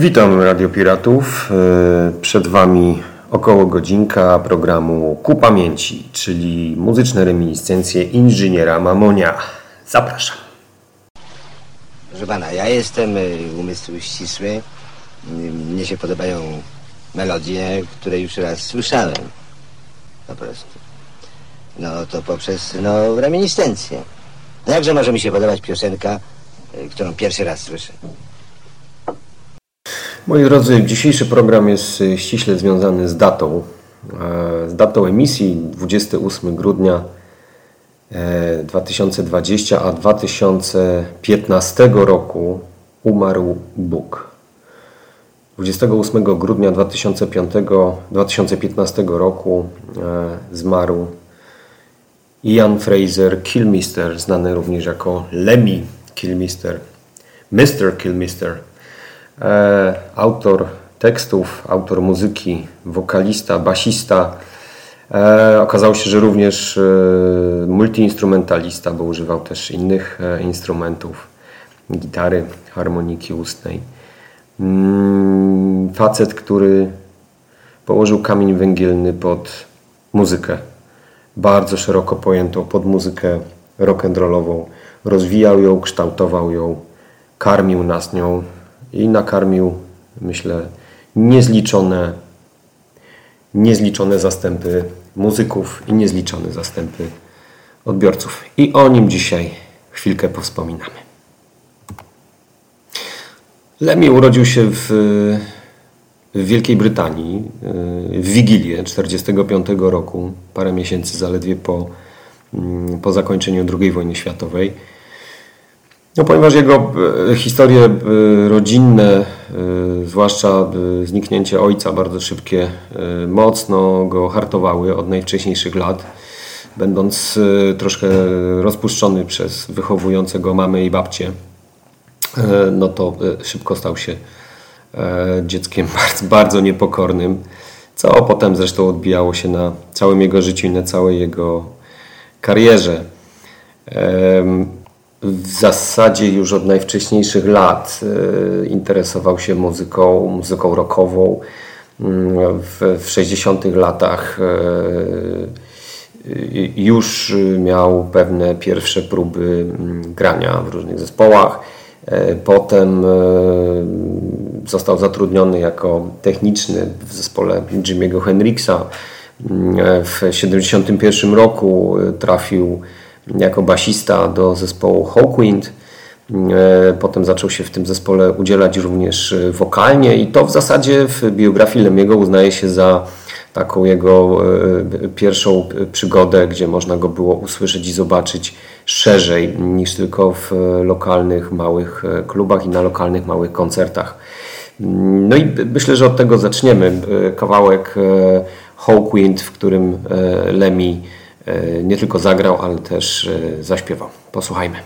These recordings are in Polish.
Witam Radio Piratów. E, przed Wami około godzinka programu Ku Pamięci, czyli muzyczne reminiscencje inżyniera Mamonia. Zapraszam. Proszę pana, ja jestem y, umysł ścisły. Y, Mnie się podobają melodie, które już raz słyszałem. Po prostu. No to poprzez, no, reminiscencję. No jakże może mi się podobać piosenka, y, którą pierwszy raz słyszę? Moi drodzy, dzisiejszy program jest e, ściśle związany z datą. e, Z datą emisji 28 grudnia e, 2020, a 2015 roku umarł Bóg. 28 grudnia 2005, 2015 roku e, zmarł Ian Fraser Kilmister, znany również jako Lemmy Kilmister, Mr. Kilmister. E, autor tekstów, autor muzyki, wokalista, basista. E, okazało się, że również e, multiinstrumentalista, bo używał też innych instrumentów, gitary, harmoniki ustnej. Mm, facet, który położył kamień węgielny pod muzykę, bardzo szeroko pojętą, pod muzykę rock'n'rollową. Rozwijał ją, kształtował ją, karmił nas nią i nakarmił, myślę, niezliczone, niezliczone zastępy muzyków i niezliczone zastępy odbiorców. I o nim dzisiaj chwilkę powspominamy. Lemmy urodził się w, w Wielkiej Brytanii w Wigilię 1945 roku, parę miesięcy zaledwie po, mm, po zakończeniu II wojny światowej. No, ponieważ jego e, historie e, rodzinne, e, zwłaszcza zniknięcie ojca bardzo szybkie, mocno go hartowały od najwcześniejszych lat. Będąc troszkę rozpuszczony przez wychowującego mamę i babcię, e, no to szybko stał się dzieckiem bardzo, bardzo niepokornym, co potem zresztą odbijało się na całym jego życiu i na całej jego karierze. W zasadzie już od najwcześniejszych lat e, interesował się muzyką, muzyką rockową. Mm, W, w 60 latach e, y- już miał pewne pierwsze próby mm, grania w różnych zespołach. E, Potem e, został zatrudniony jako techniczny w zespole Jimmy'ego Hendrixa. Mm, W 1971 roku e, trafił jako basista do zespołu Hawkwind. E, Potem zaczął się w tym zespole udzielać również e, wokalnie i to w zasadzie w biografii Lemiego uznaje się za taką jego e, pierwszą przygodę, gdzie można go było usłyszeć i zobaczyć szerzej niż tylko w lokalnych małych klubach i na lokalnych małych koncertach. No i myślę, że od tego zaczniemy. Kawałek Hawkwind, w którym Lemmy nie tylko zagrał, ale też e, zaśpiewał. Posłuchajmy.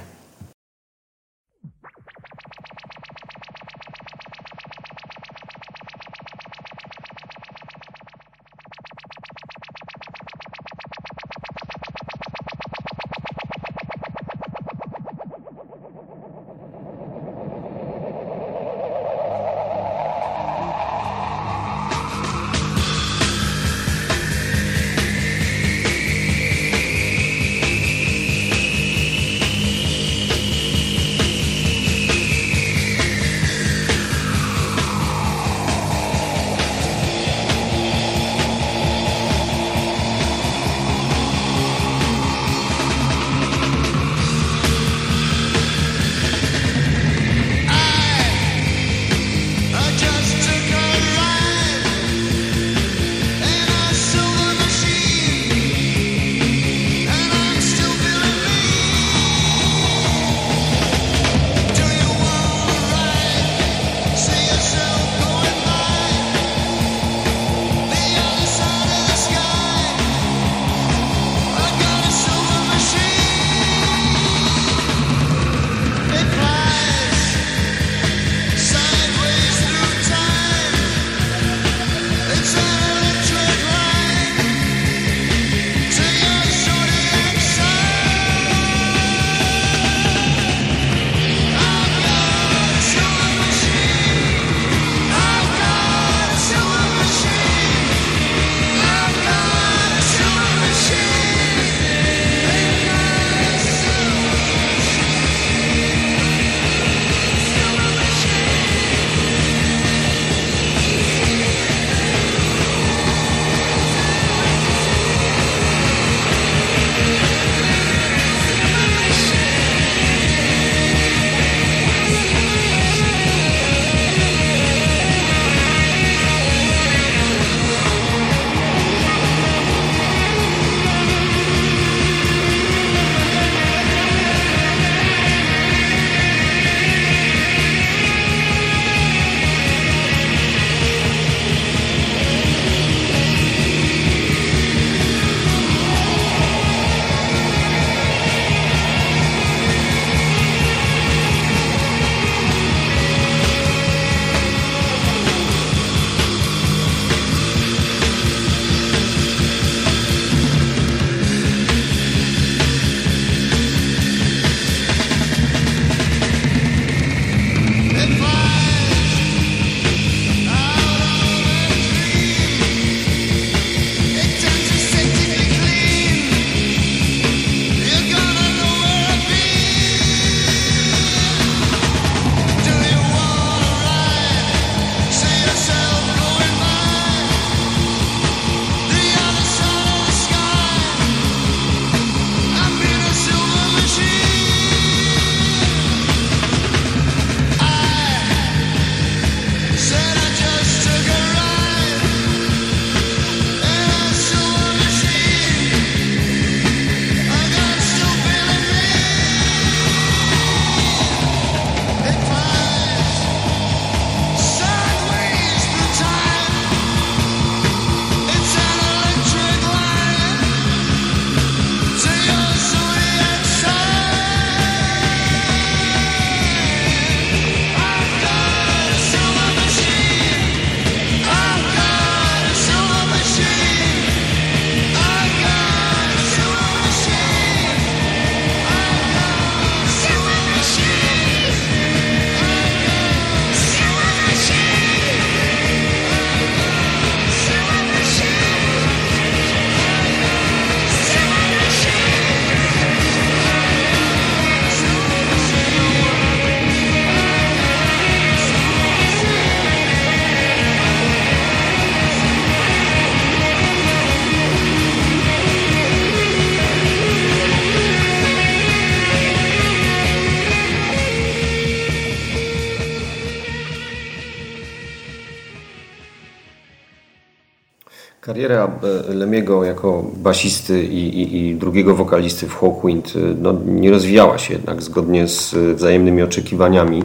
Kariera e, Lemiego jako basisty i, i, i, drugiego wokalisty w Hawkwind e, no, nie rozwijała się jednak zgodnie z wzajemnymi oczekiwaniami.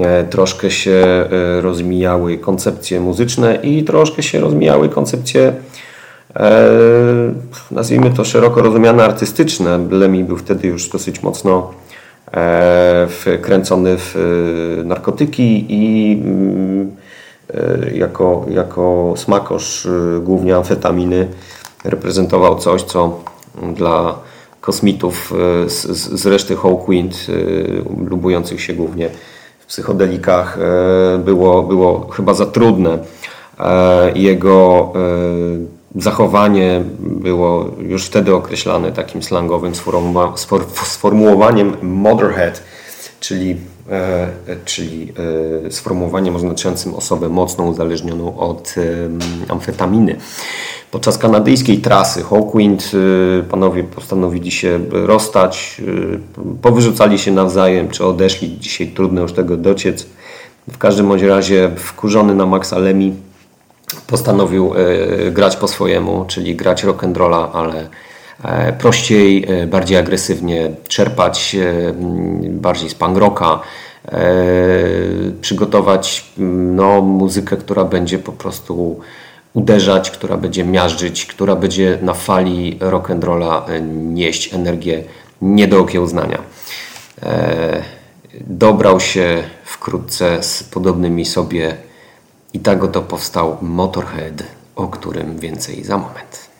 E, troszkę się rozmijały koncepcje muzyczne i troszkę się rozmijały koncepcje nazwijmy to szeroko rozumiane artystyczne. Lemi był wtedy już dosyć mocno wkręcony w narkotyki i mm, E, jako, jako smakosz e, głównie amfetaminy reprezentował coś, co dla kosmitów e, z, z reszty Hawkwind, lubujących się głównie w psychodelikach, było, było chyba za trudne. Jego zachowanie było już wtedy określane takim slangowym sformułowaniem Motherhead, czyli E, czyli e, sformułowaniem oznaczającym osobę mocno uzależnioną od amfetaminy. Podczas kanadyjskiej trasy Hawkwind e, panowie postanowili się rozstać, powyrzucali się nawzajem, czy odeszli. Dzisiaj trudno już tego dociec. W każdym bądź razie wkurzony na Maxa Lemi postanowił grać po swojemu, czyli grać rock'n'rolla, ale E, prościej, e, bardziej agresywnie czerpać e, bardziej z punk rocka, przygotować no, muzykę, która będzie po prostu uderzać, która będzie miażdżyć, która będzie na fali rock'n'rolla nieść energię nie do okiełznania. Dobrał się wkrótce z podobnymi sobie i tak oto powstał Motorhead, o którym więcej za moment.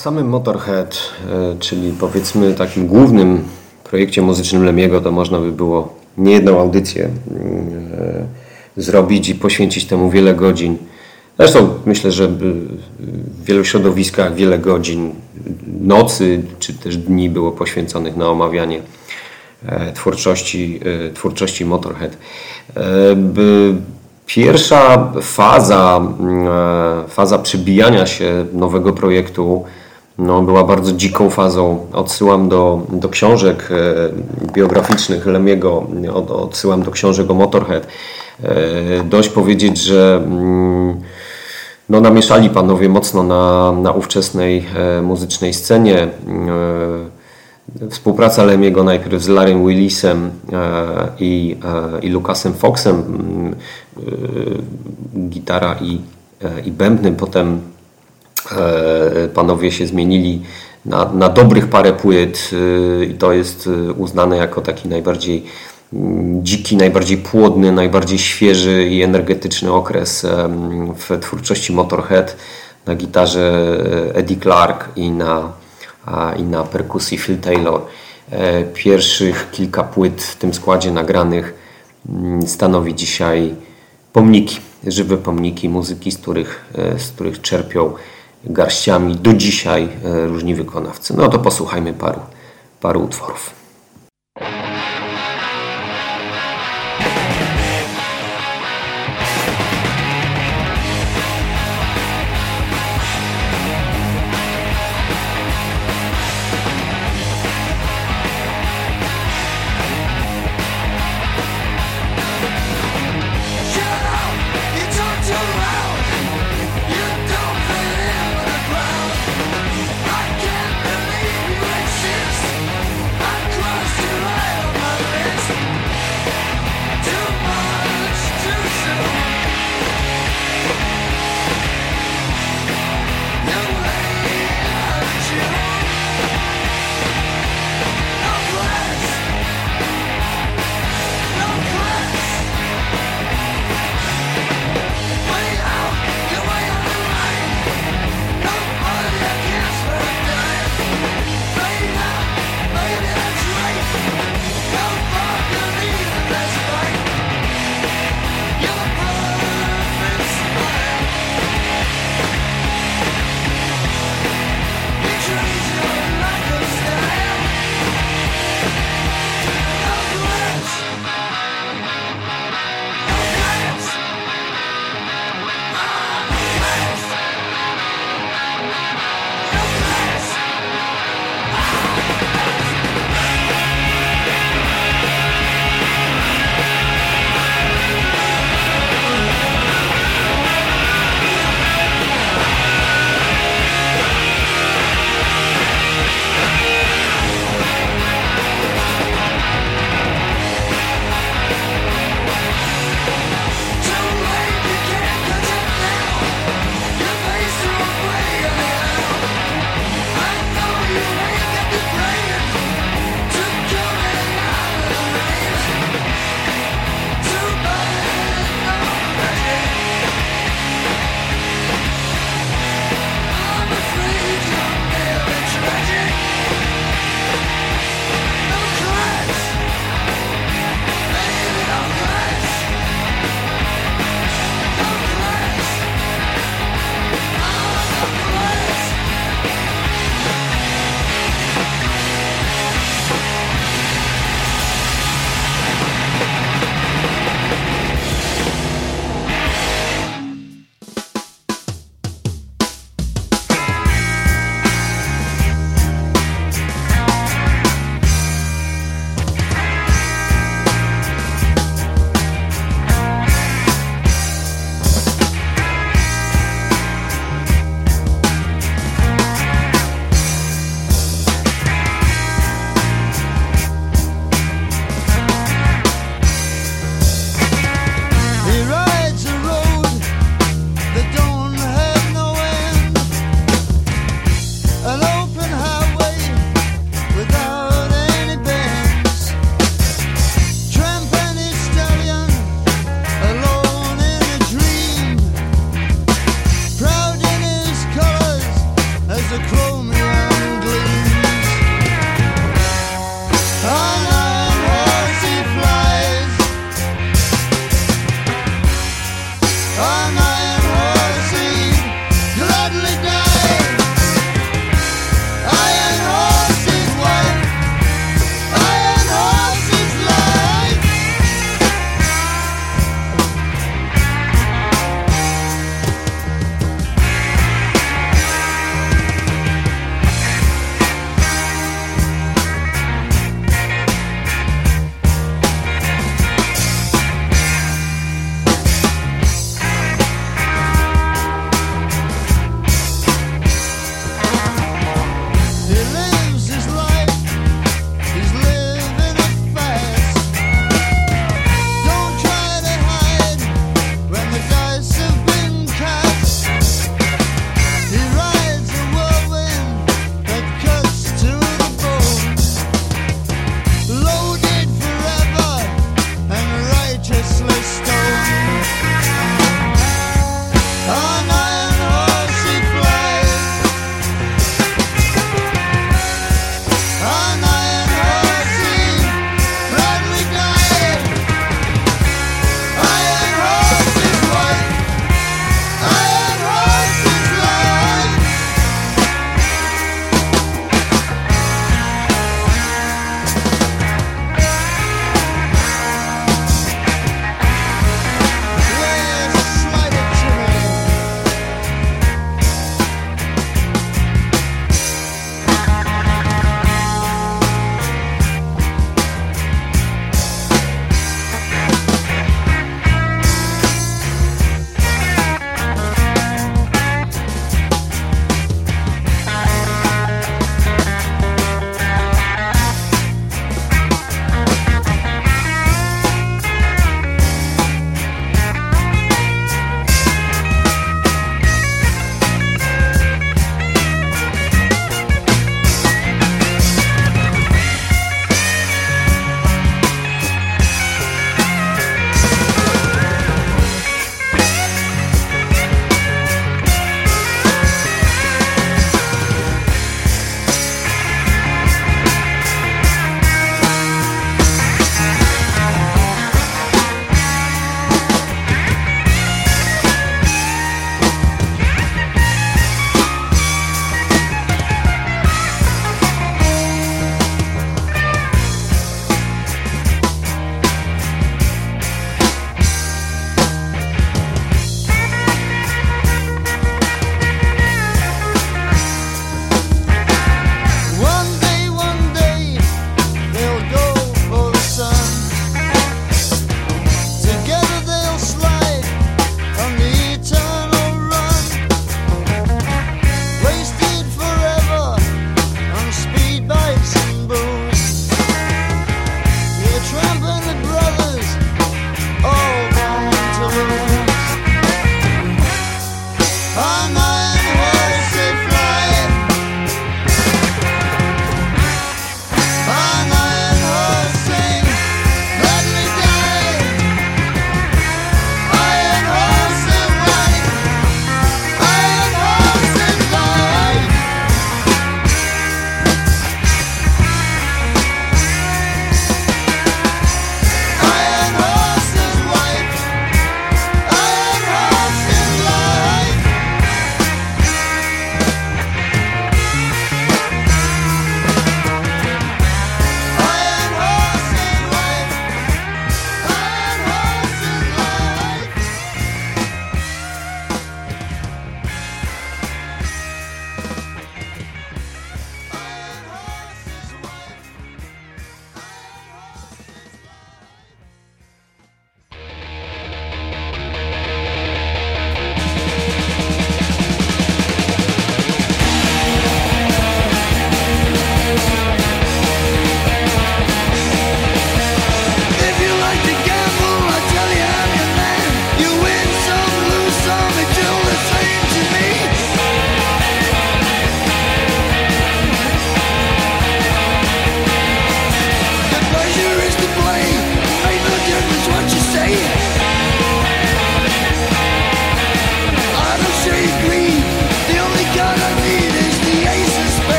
Samym Motorhead, e, czyli powiedzmy takim głównym projekcie muzycznym Lemiego to można by było niejedną audycję zrobić i poświęcić temu wiele godzin. Zresztą myślę, że w wielu środowiskach wiele godzin nocy czy też dni było poświęconych na omawianie e, twórczości, e, twórczości Motorhead. E, pierwsza faza, faza przybijania się nowego projektu no, była bardzo dziką fazą. Odsyłam do, do książek biograficznych Lemiego, odsyłam do książek o Motorhead. Dość powiedzieć, że mm, no, namieszali panowie mocno na, na ówczesnej e, muzycznej scenie. E, współpraca Lemiego najpierw z Larrym Willisem e, i, e, i Lucasem Foxem, mm, e, gitara i, e, i bębny, potem panowie się zmienili na, na dobrych parę płyt i to jest uznane jako taki najbardziej dziki, najbardziej płodny, najbardziej świeży i energetyczny okres w twórczości Motorhead na gitarze e, Eddie Clark i na, i na perkusji Phil Taylor. E, pierwszych kilka płyt w tym składzie nagranych mm, stanowi dzisiaj pomniki, żywe pomniki muzyki, z których, e, z których czerpią garściami do dzisiaj różni wykonawcy. No to posłuchajmy paru, paru utworów.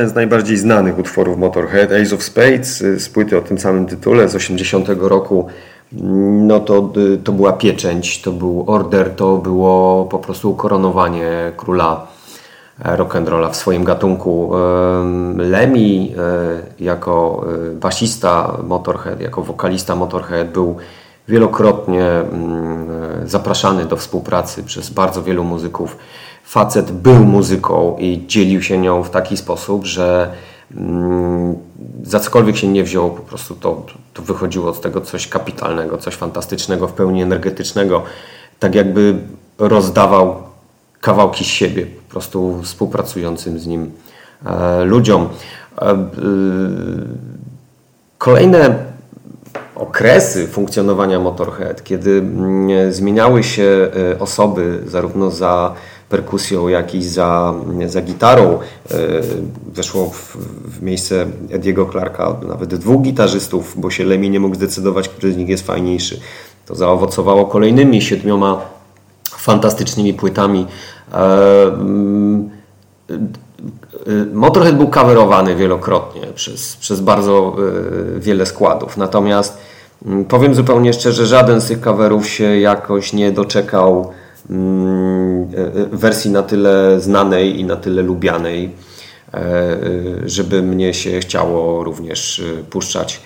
Jeden z najbardziej znanych utworów Motorhead, Ace of Spades, y, z płyty o tym samym tytule z 80 roku. Mm, No to, y, to była pieczęć, to był order, to było po prostu ukoronowanie króla e, rock'n'rolla w swoim gatunku. Em, Lemmy e, jako e, basista Motorhead, jako wokalista Motorhead był wielokrotnie mm, zapraszany do współpracy przez bardzo wielu muzyków. Facet był muzyką i dzielił się nią w taki sposób, że mm, za cokolwiek się nie wziął, po prostu to, to wychodziło z tego coś kapitalnego, coś fantastycznego, w pełni energetycznego. Tak jakby rozdawał kawałki siebie po prostu współpracującym z nim e, ludziom. E, e, kolejne okresy funkcjonowania Motorhead, kiedy mm, zmieniały się osoby zarówno za perkusją, jak i za, za gitarą. E, Weszło w, w miejsce Ediego Clarka nawet dwóch gitarzystów, bo się Lemmy nie mógł zdecydować, który z nich jest fajniejszy. To zaowocowało kolejnymi siedmioma fantastycznymi płytami. E, mm, Motorhead był coverowany wielokrotnie przez, przez bardzo e, wiele składów. Natomiast mm, powiem zupełnie szczerze, żaden z tych coverów się jakoś nie doczekał e, wersji na tyle znanej i na tyle lubianej, e, żeby mnie się chciało również e, puszczać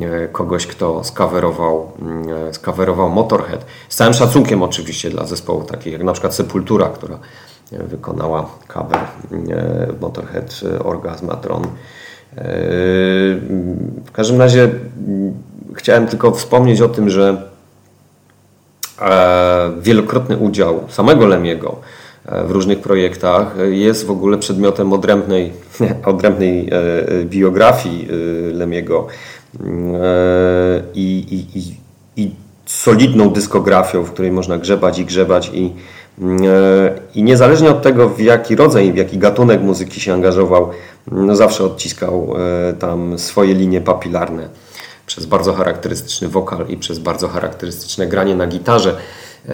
e, kogoś, kto skawerował, mm, skawerował Motorhead. Z całym szacunkiem oczywiście dla zespołu takich jak na przykład Sepultura, która e, wykonała cover e, Motorhead e, Orgasmatron. E, W każdym razie mm, chciałem tylko wspomnieć o tym, że e, wielokrotny udział samego Lemiego e, w różnych projektach. Jest w ogóle przedmiotem odrębnej, odrębnej e, biografii e, Lemiego. Mm, e, i, i, i, i solidną dyskografią, w której można grzebać i grzebać i, mm, e, i niezależnie od tego, w jaki rodzaj, w jaki gatunek muzyki się angażował, no zawsze odciskał e, tam swoje linie papilarne przez bardzo charakterystyczny wokal i przez bardzo charakterystyczne granie na gitarze. E,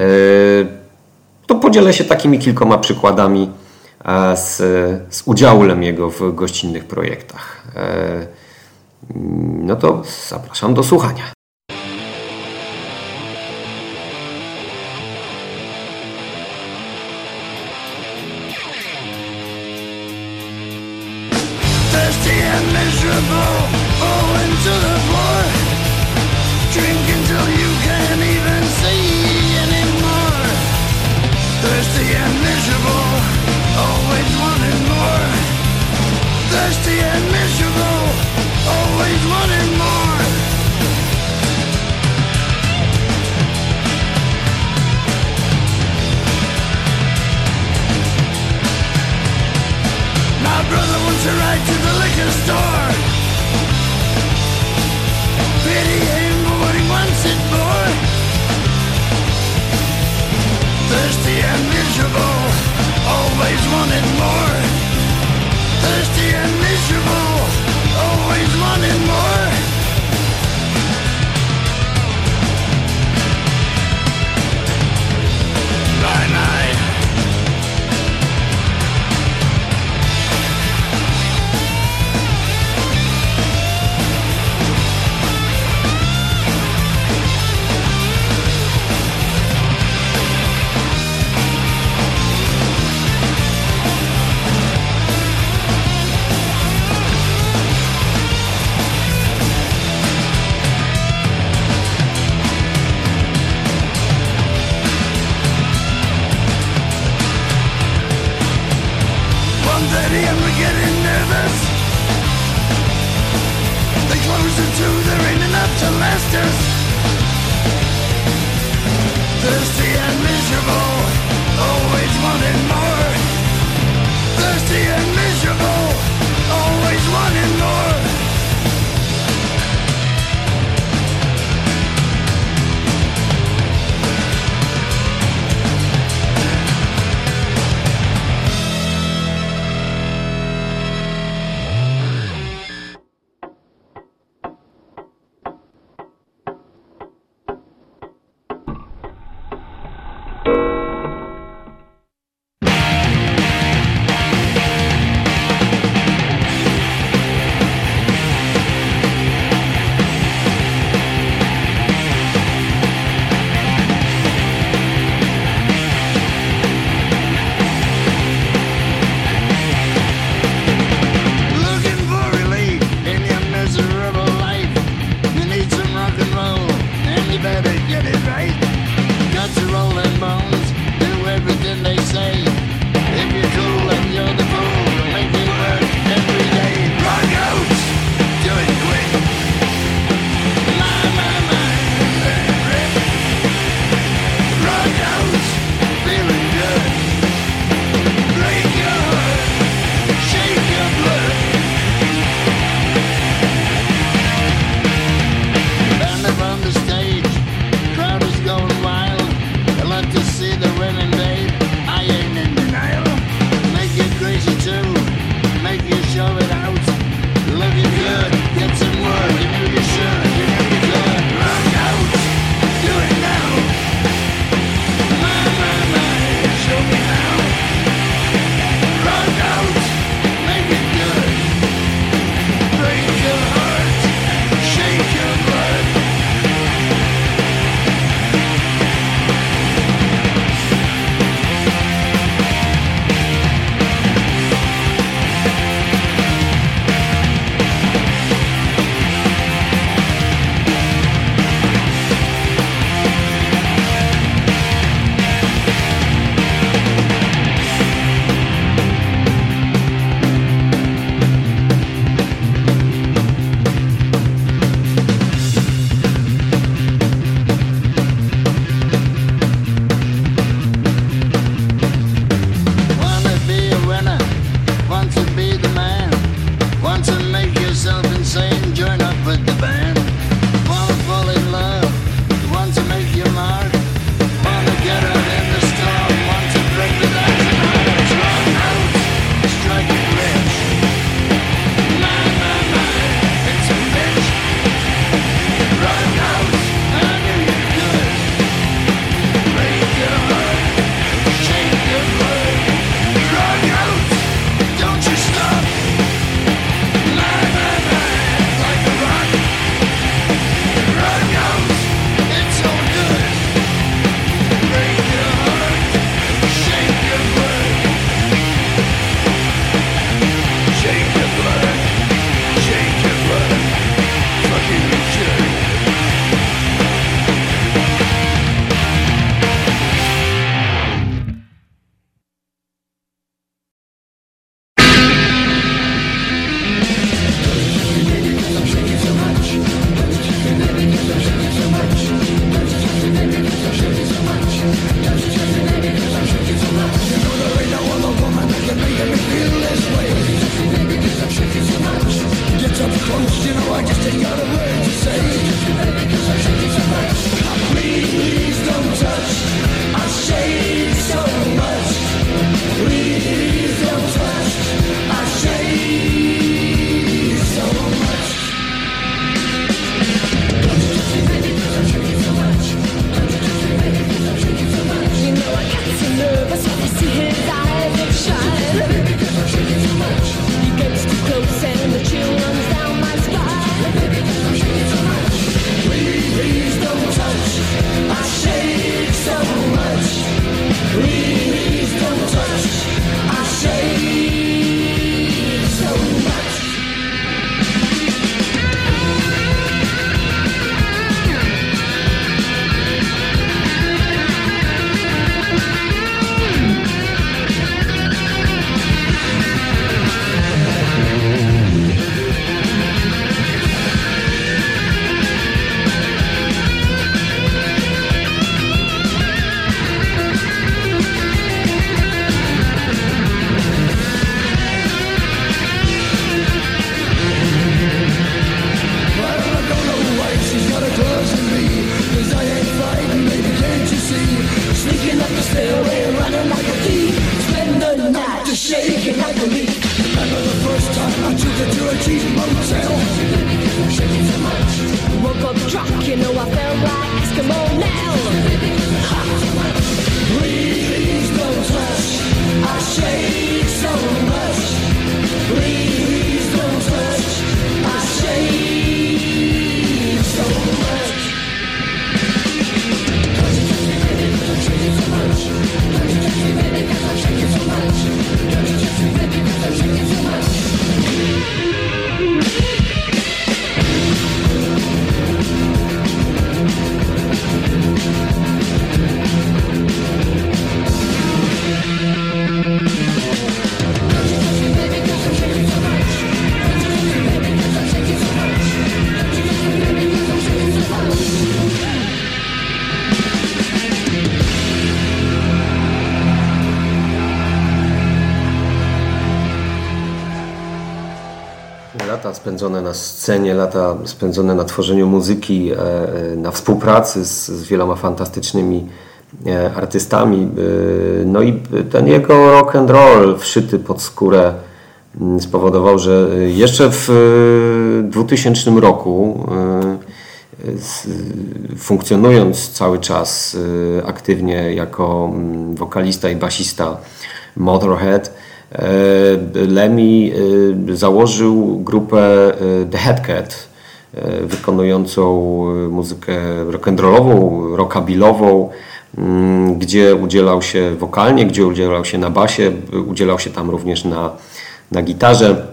To podzielę się takimi kilkoma przykładami e, z, z udziału Lemiego w gościnnych projektach. E, No to zapraszam do słuchania. Thirsty to the floor. Drink until you can't even see anymore. Thirsty and miserable, always wanting more. Thirsty and miserable, always wanting more. My brother wants a ride to the liquor store. Thirsty and miserable, always wanting more. Spędzone na scenie, lata spędzone na tworzeniu muzyki, e, e, na współpracy z, z wieloma fantastycznymi e, artystami. No i ten jego rock and roll wszyty pod skórę mm, spowodował, że jeszcze w 2000 roku funkcjonując cały czas aktywnie jako mm, wokalista i basista Motorhead, E, Lemmy e, założył grupę e, The Headcat, wykonującą muzykę rock'n'rollową, rockabillową, mm, gdzie udzielał się wokalnie, gdzie udzielał się na basie, udzielał się tam również na, na gitarze.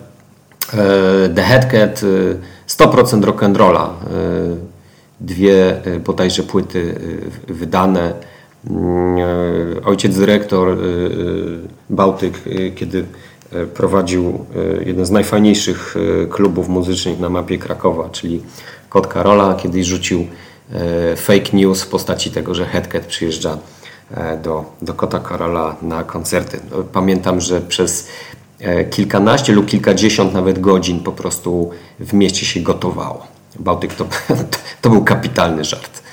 The Headcat 100% rock'n'rolla, dwie bodajże płyty wydane Mm, ojciec dyrektor Bałtyk, kiedy prowadził jeden z najfajniejszych klubów muzycznych na mapie Krakowa, czyli Kot Karola, kiedyś rzucił fake news w postaci tego, że Headcat przyjeżdża do, do Kota Karola na koncerty. No, pamiętam, że przez kilkanaście lub kilkadziesiąt nawet godzin po prostu w mieście się gotowało. Bałtyk to, to był kapitalny żart.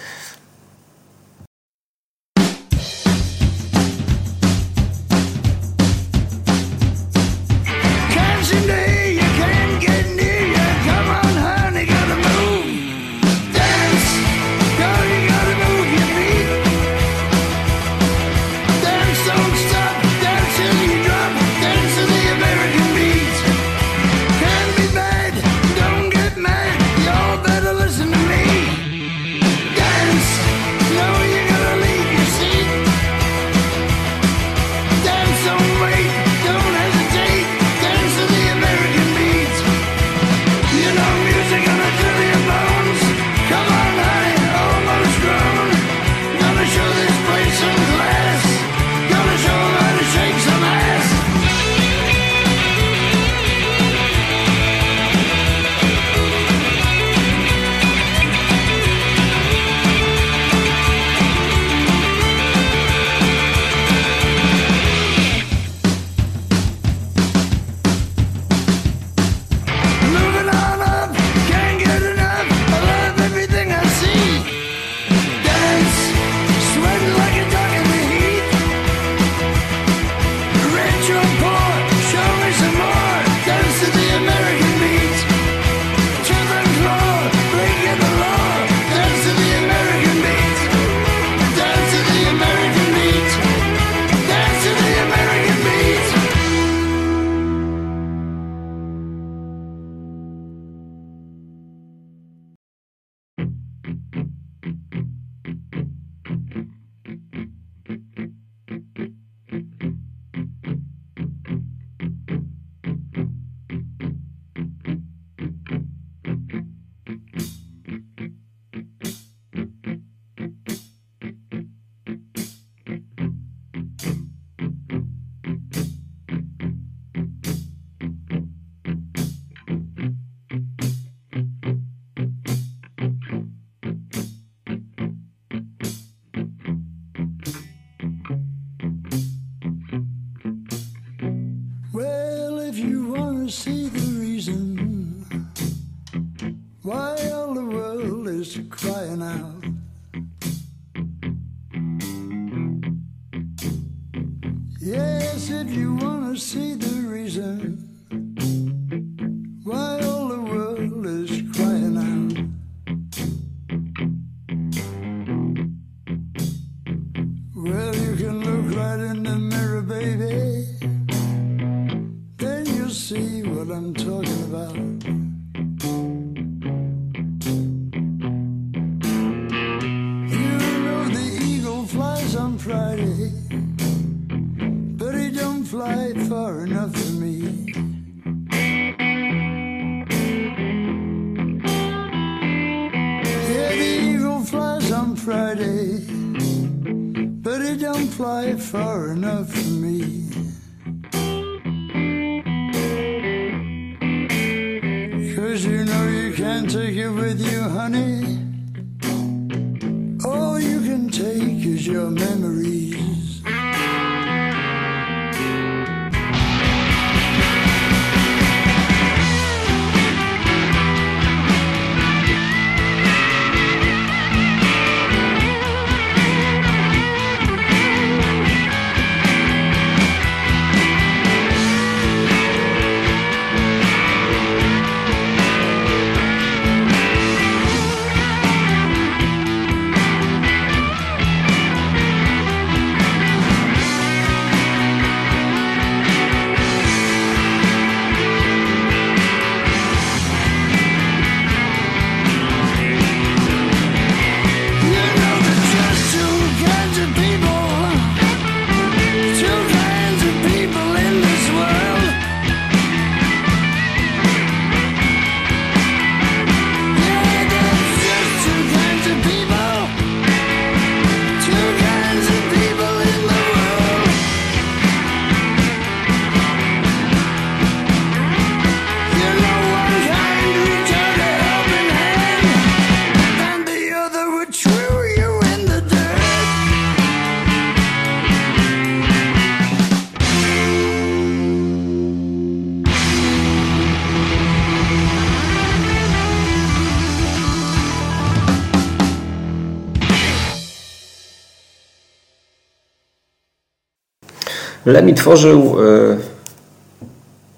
Lemi tworzył e,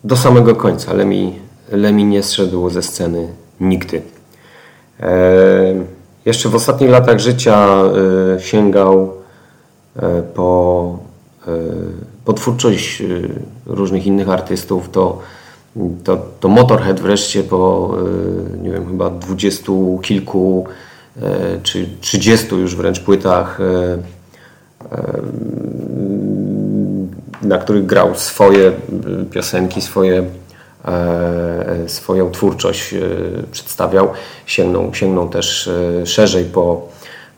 do samego końca. Lemi, Lemi nie zszedł ze sceny nigdy. E, jeszcze w ostatnich latach życia e, sięgał po, po twórczość różnych innych artystów. To, to, to Motorhead wreszcie po nie wiem, chyba dwudziestu kilku czy trzydziestu już wręcz płytach na których grał swoje y, piosenki, swoje, e, swoją twórczość e, przedstawiał. Sięgnął, sięgnął też e, szerzej po,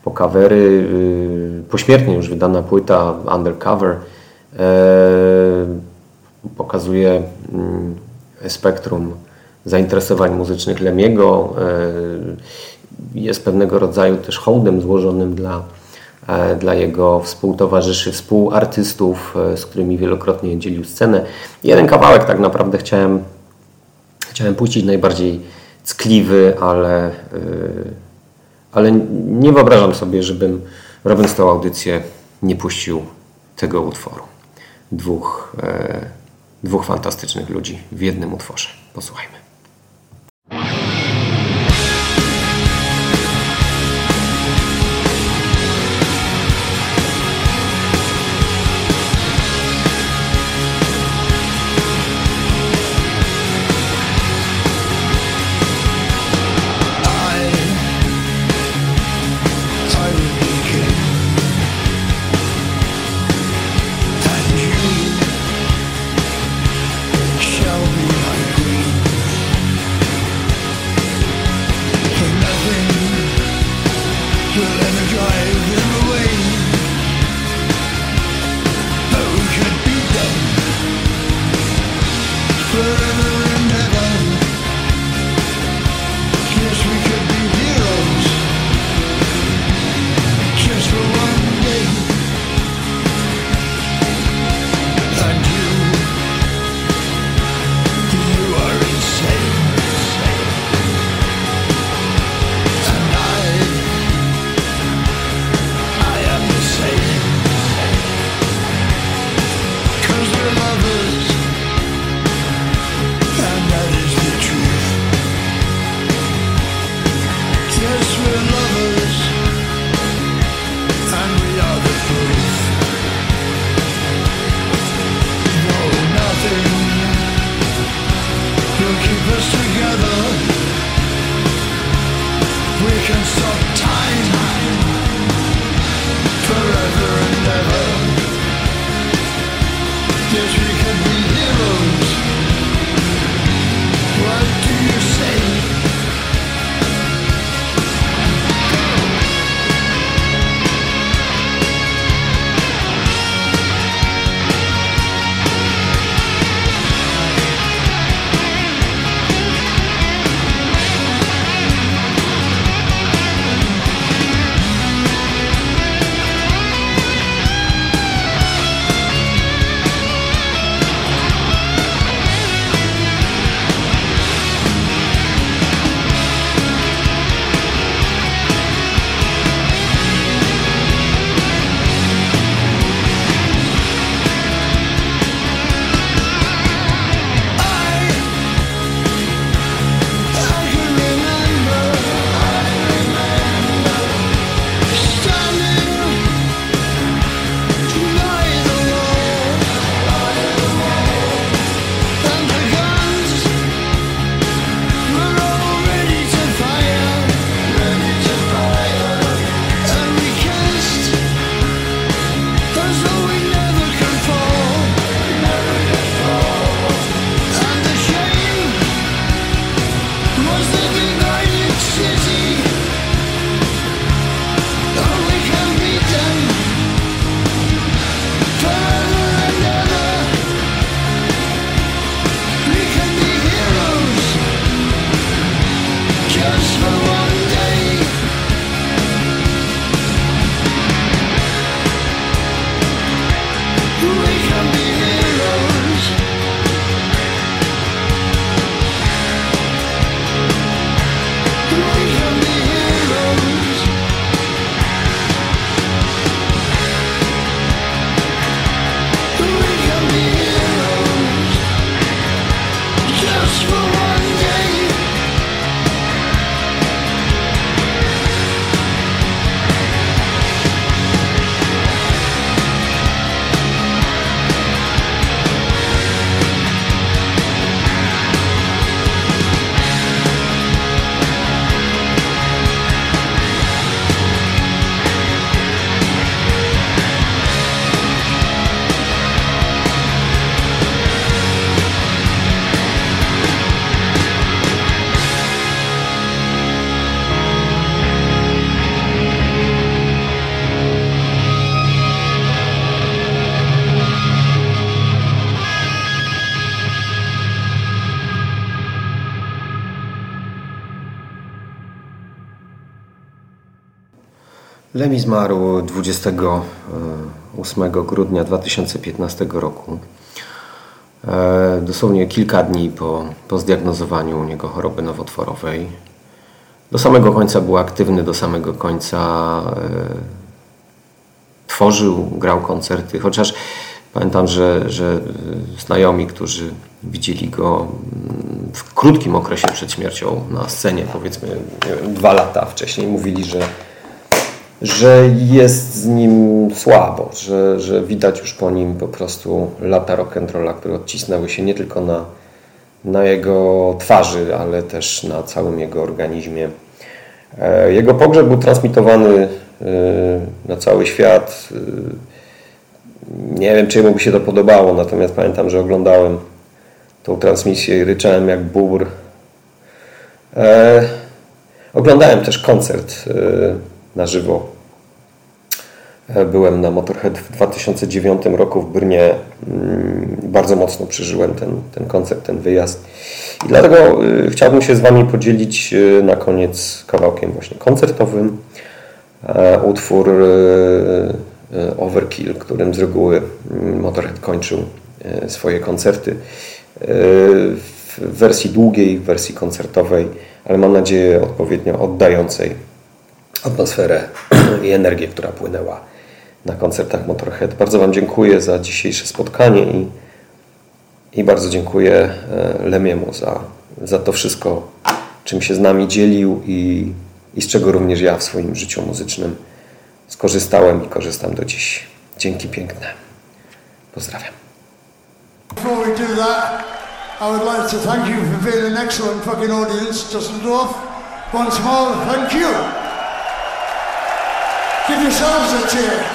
po kawery. Y, pośmiertnie już wydana płyta Undercover pokazuje mm, spektrum zainteresowań muzycznych Lemiego. Jest pewnego rodzaju też hołdem złożonym dla dla jego współtowarzyszy, współartystów, e, z którymi wielokrotnie dzielił scenę. Jeden kawałek tak naprawdę chciałem, chciałem puścić, najbardziej ckliwy, ale, e, ale nie wyobrażam sobie, żebym robiąc tą audycję nie puścił tego utworu. Dwóch, dwóch fantastycznych ludzi w jednym utworze. Posłuchajmy. was the Lemi zmarł 28 grudnia 2015 roku. E, dosłownie kilka dni po, po zdiagnozowaniu u niego choroby nowotworowej. Do samego końca był aktywny, do samego końca e, tworzył, grał koncerty, chociaż pamiętam, że, że znajomi, którzy widzieli go mm, w krótkim okresie przed śmiercią na scenie, powiedzmy wiem, dwa lata wcześniej, mówili, że że jest z nim słabo, że, że widać już po nim po prostu lata rock'n'rolla, które odcisnęły się nie tylko na, na jego twarzy, ale też na całym jego organizmie. E, jego pogrzeb był transmitowany e, na cały świat. E, nie wiem, czy mu by się to podobało, natomiast pamiętam, że oglądałem tą transmisję i ryczałem jak bubr. Oglądałem też koncert na żywo. E, byłem na Motorhead w 2009 roku w Brnie. Mm, bardzo mocno przeżyłem ten, ten koncert, ten wyjazd. I dlatego e, chciałbym się z Wami podzielić e, na koniec kawałkiem właśnie koncertowym. Utwór Overkill, którym z reguły mm, Motorhead kończył swoje koncerty. W wersji długiej, w wersji koncertowej, ale mam nadzieję odpowiednio oddającej atmosferę i energię, która płynęła na koncertach Motorhead. Bardzo Wam dziękuję za dzisiejsze spotkanie i, i bardzo dziękuję e, Lemiemu za, za to wszystko, czym się z nami dzielił i, i z czego również ja w swoim życiu muzycznym skorzystałem i korzystam do dziś. Dzięki piękne. Pozdrawiam. Before we do that, I would like to thank you for being an excellent fucking audience, Dusseldorf. Once more, thank you. Give yourselves a cheer.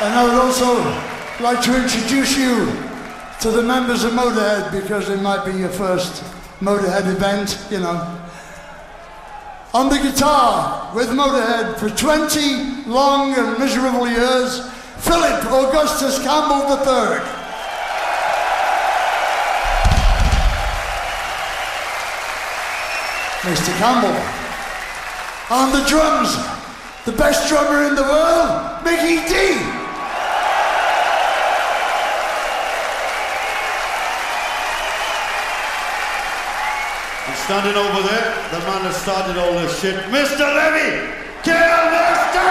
And I would also like to introduce you to the members of Motorhead because it might be your first Motorhead event, you know. On the guitar with Motorhead for 20 long and miserable years, Philip Augustus Campbell III. Mr. Campbell. On the drums, the best drummer in the world, Mickey D. And standing over there, the man that started all this shit, Mr. Levy! Kill Mr.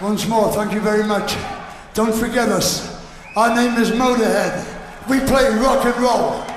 Once more, thank you very much. Don't forget us. Our name is Motorhead. We play rock and roll.